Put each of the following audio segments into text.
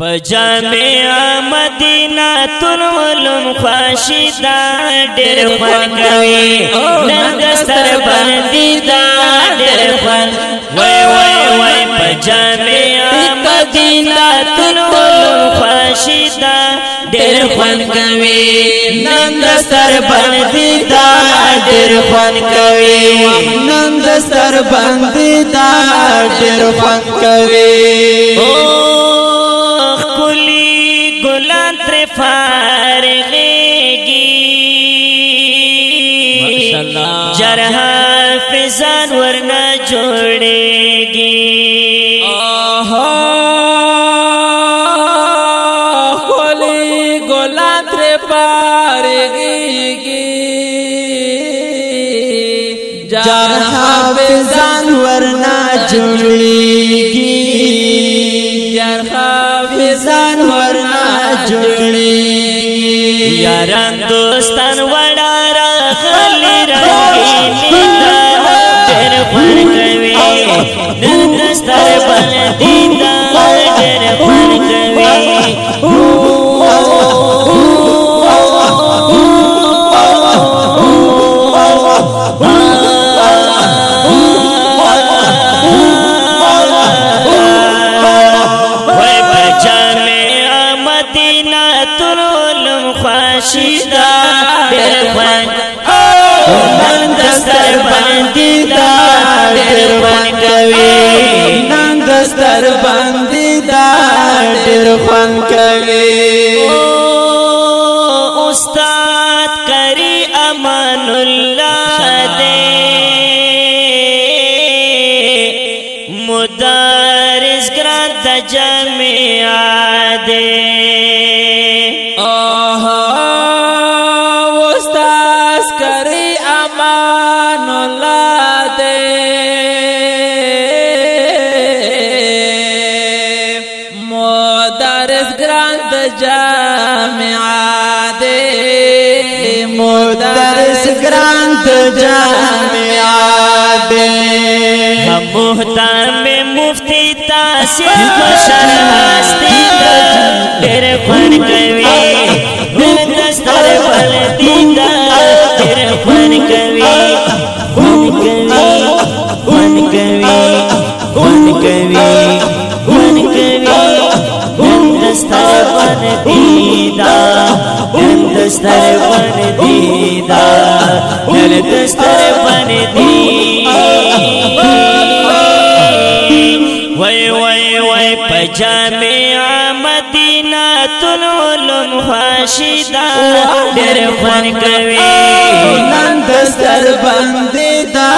په جامع مدینه تر ولم خواشدا ډېر خوږوي نن د سر باندې دا ډېر خوان وای وای وای په جامع مدینه تر ولم خواشدا ډېر خوان کوي نن د سر باندې دا ډېر خوان کوي نن د سر باندې دا ډېر خوان کوي فارغیږي جان حافظان ورنا جوړيږي یار حافظان ورنا جوړيږي یاران دوستان وړا خلی رنگینی دا تیر پر کوي نن دستر بلدی نستر باندې دا ډېر خوان کوي استاد کری امان الله دې مدرس ګران د جامعات دې آها جامعا دے مدرس گرانت جامعا دے ہم محترم مفتی تاثیر شرحستی دیر خون کوی دیر دستر پلتی دیر خون کوی خون کوی خون کوی خون کوی بن دیدا دندستر بن دیدا دلدستر بن دی وای وای وای پجامع مدینہ تلولم خاشدا ډېر فن کوي نن دستر بن دیدا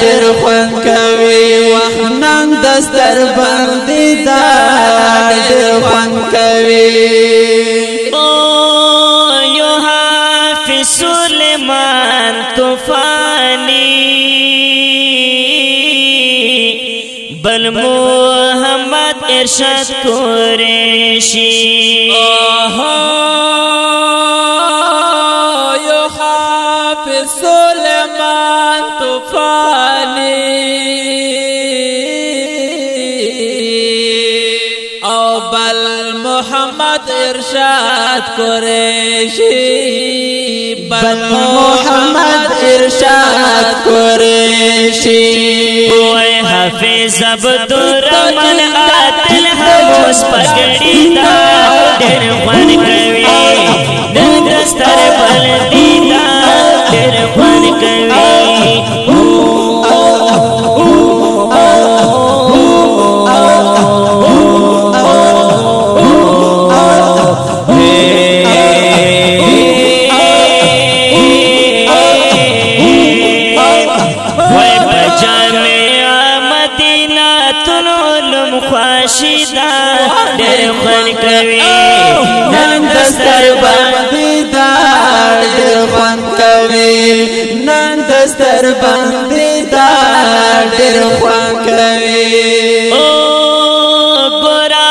ډېر فن کوي وحنا ستر باندې دا د خوان کوي او یو حافظ سليمان طوفاني بل محمد ارشاد قریشی اوه ارشاد قریشی بل محمد ارشاد قریشی اوئے حفیظ الرحمن قاتل حوز پګړی دا ډېر خوان دن دستر بل دی دا ډېر خوان کوي راشدا ډېر خون کوي نن دستر باندې دا ډېر خون کوي نن دستر باندې دا ډېر خون کوي او ګورا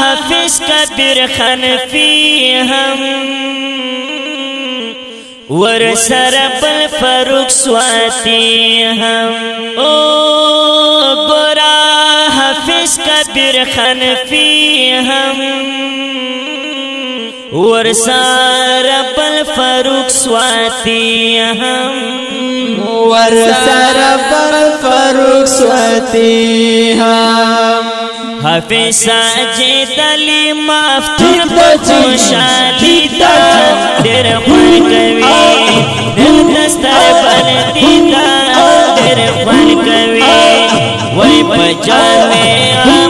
حافظ کبیر خان فی هم ور سره بل فاروق سواتی هم او خان خنفی هم ورسار بل فاروق سواتی هم ورسار بل فاروق سواتی هم حفیظ ساجد علی مفتر خوشالی دا دیر خوشکوی دل دستر بل دیدان خیر خپل کوي وای په جامې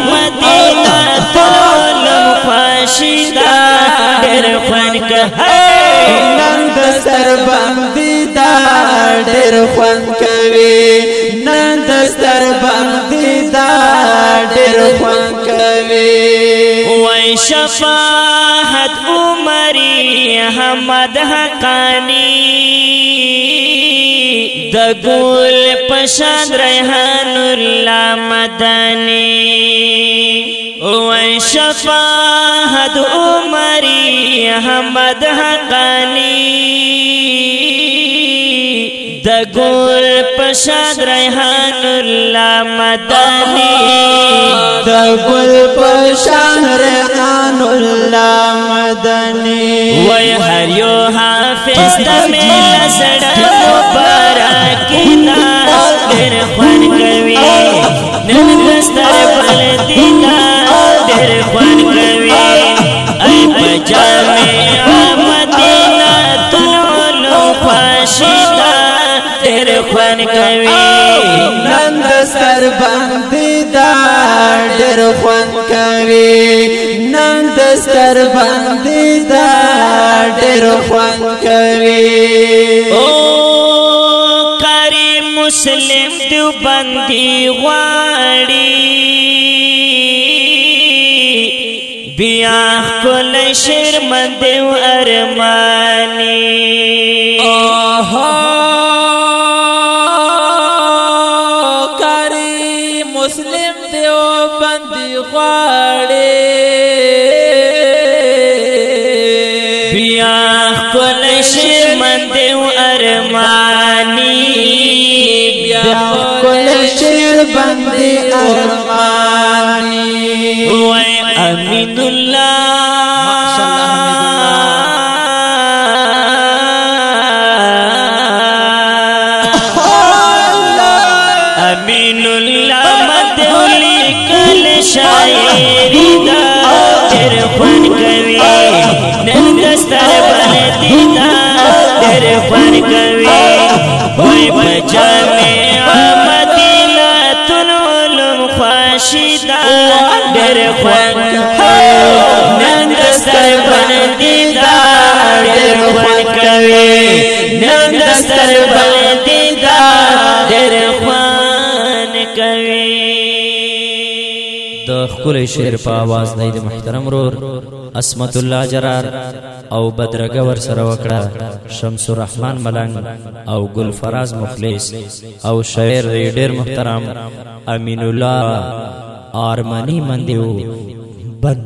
مدینه تلم خوشیدا ډېر خوان کوي نن د سر باندې دا ډېر خوان کوي نن د سر باندې دا ډېر خوان کوي शफाहत उमरी अहमद हकानी द गुल पशाद रेहानुल्ला मदनी वै शफाहत उमरी अहमद हकानी د ګل پشاد ریحان الله مدني د ګل پشاد ریحان الله مدني وای هر یو حافظ د میلا سړک مبارک نا ډېر خوان کوي نن دستر بل دینا ډېر خوان کوي نن د سر باندې دا ډېر خوان کوي نن د سر باندې دا ډېر خوان کوي او کریم مسلم دیو باندې غواړي بیا کول شرمنده ارمانی اوه غواړي بیا خپل شرمند او ارماني بیا خپل شرمند ارماني وای امین الله امین اللہ شاعری دا ډېر خوان کوي نن دستر باندې دا ډېر خوان کوي وای بچا می مدینه تل علم خواشدا ډېر خوان نن دستر باندې دا ډېر خوان کوي نن دستر باندې د خپل شعر په आवाज د محترم رور اسمت الله جرار او بدرګه ور سره وکړه شمس الرحمن ملنګ او ګل فراز مخلص او شاعر ډیر محترم امین الله آرمانی مندیو بن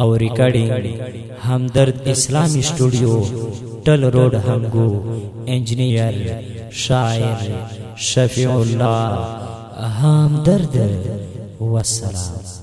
او ریکارډینګ همدرد اسلامي سټوډیو ټل روډ همګو انجنیر شاعر شفیع الله همدرد والسلام